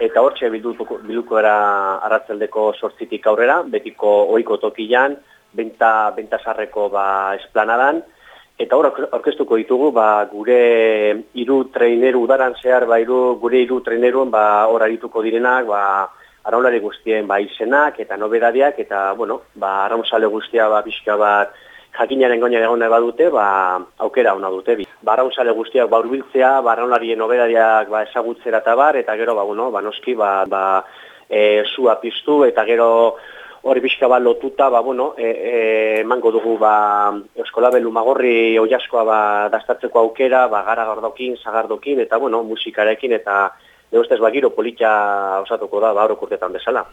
eta hortxe bilduko, bilduko era arratzaldeko sortzitik aurrera, betiko oiko tokian, benta, benta sarreko ba, esplanadan, eta hor orkestuko ditugu ba, gure hiru traineru udaran zehar, ba, iru, gure hiru traineruen ba, hor arituko direnak, ba, araunari guztien ba, izenak eta nobedadiak, eta bueno, ba, araunsale guztia ba, pixka bat, jakinaren goina egon badute, ba, aukera hona dute. Ba, araunsale guztiak ba, urbiltzea, ba, araunarien nobedadiak ba, esagutzera eta bar, eta gero, ba, bueno, ba, noski, ba, ba, e, zua piztu, eta gero hori pixka bat lotuta, ba, bueno, e, e, dugu ba, Euskola Belu Magorri oiaskoa ba, dastatzeko aukera, ba, gara gardokin, zagardokin, eta bueno, musikarekin, eta Ustez, ba, giro politia osatuko da, ba, bezala.